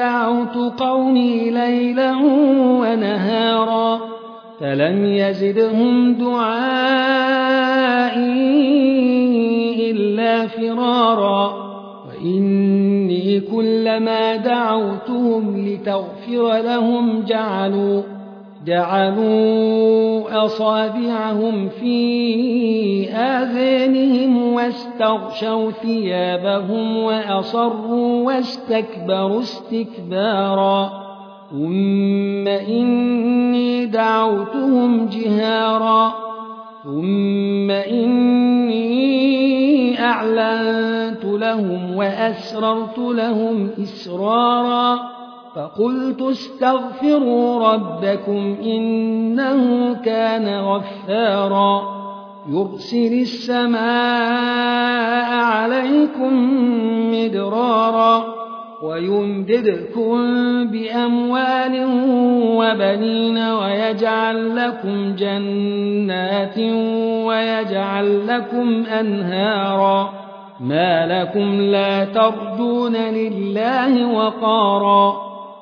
دعوت قومي ليلا ونهارا فلم يزدهم دعائي إلا فرارا. وإني كلما دعوتهم لتغفر لهم جعلوا جعلوا أصابعهم في آذانهم واستغشوا ثيابهم وأصروا واستكبروا استكبارا. ثم إني دعوتهم جهارا. ثم إني أعلنت لهم وأسررت لهم إسرارا. فقلت استغفروا ربكم إنه كان غفارا. يرسل السماء عليكم مدرارا ويمددكم بأموال وبنين ويجعل لكم جنات ويجعل لكم أنهارا. ما لكم لا ترجون لله وقارا.